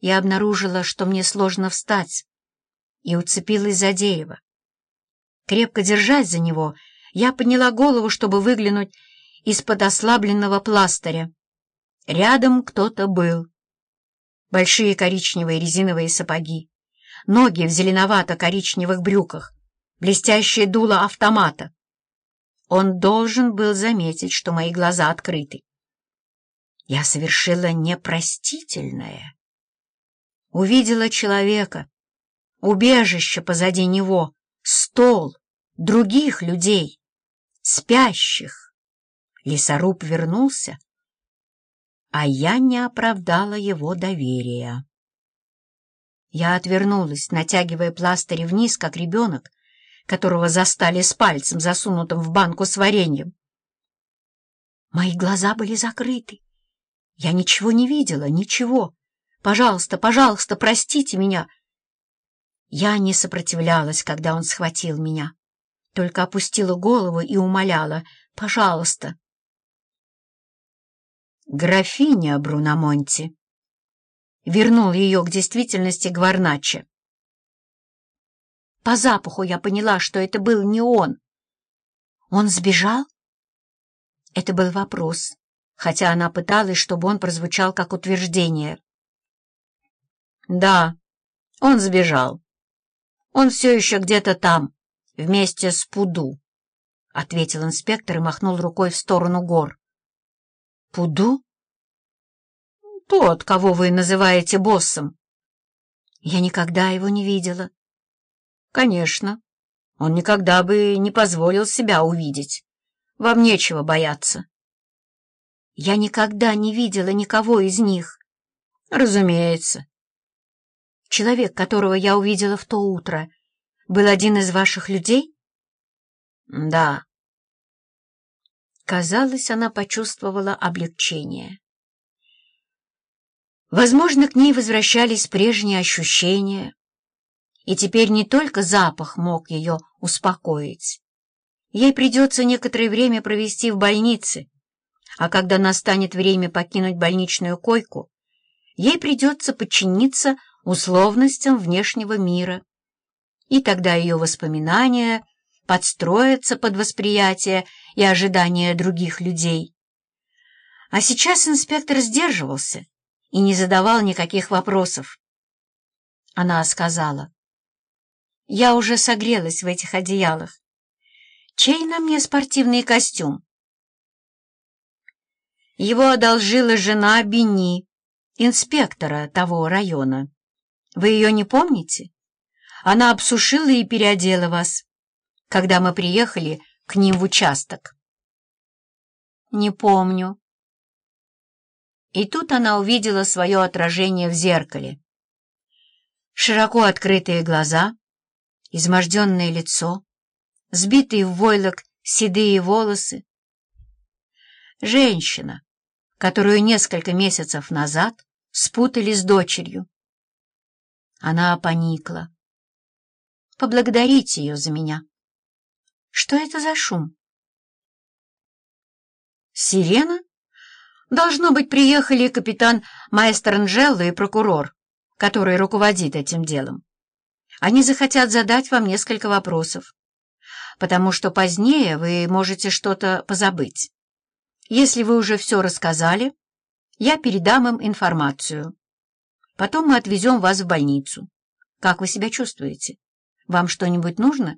я обнаружила, что мне сложно встать, и уцепилась за дерево. Крепко держась за него, я подняла голову, чтобы выглянуть из-под ослабленного пластыря. Рядом кто-то был. Большие коричневые резиновые сапоги, ноги в зеленовато-коричневых брюках, блестящее дуло автомата. Он должен был заметить, что мои глаза открыты. Я совершила непростительное. Увидела человека, убежище позади него, стол, других людей, спящих. Лесоруб вернулся, а я не оправдала его доверия. Я отвернулась, натягивая пластырь вниз, как ребенок, которого застали с пальцем, засунутым в банку с вареньем. Мои глаза были закрыты. Я ничего не видела, ничего. Пожалуйста, пожалуйста, простите меня. Я не сопротивлялась, когда он схватил меня, только опустила голову и умоляла «пожалуйста». Графиня Бруномонти вернул ее к действительности Гварначе. По запаху я поняла, что это был не он. Он сбежал? Это был вопрос, хотя она пыталась, чтобы он прозвучал как утверждение. Да, он сбежал. Он все еще где-то там, вместе с Пуду, — ответил инспектор и махнул рукой в сторону гор. Пуду? Тот, кого вы называете боссом. Я никогда его не видела. Конечно, он никогда бы не позволил себя увидеть. Вам нечего бояться. Я никогда не видела никого из них. Разумеется. Человек, которого я увидела в то утро, был один из ваших людей? Да. Казалось, она почувствовала облегчение. Возможно, к ней возвращались прежние ощущения, и теперь не только запах мог ее успокоить. Ей придется некоторое время провести в больнице, а когда настанет время покинуть больничную койку, ей придется подчиниться условностям внешнего мира. И тогда ее воспоминания подстроятся под восприятие и ожидания других людей. А сейчас инспектор сдерживался и не задавал никаких вопросов. Она сказала, я уже согрелась в этих одеялах. Чей на мне спортивный костюм? Его одолжила жена Бени, инспектора того района. Вы ее не помните? Она обсушила и переодела вас, когда мы приехали к ним в участок. Не помню. И тут она увидела свое отражение в зеркале. Широко открытые глаза — изможденное лицо, сбитые в войлок седые волосы. Женщина, которую несколько месяцев назад спутали с дочерью. Она поникла. Поблагодарите ее за меня. Что это за шум? Сирена? Должно быть, приехали капитан Маэстро Анжелло и прокурор, который руководит этим делом. Они захотят задать вам несколько вопросов, потому что позднее вы можете что-то позабыть. Если вы уже все рассказали, я передам им информацию. Потом мы отвезем вас в больницу. Как вы себя чувствуете? Вам что-нибудь нужно?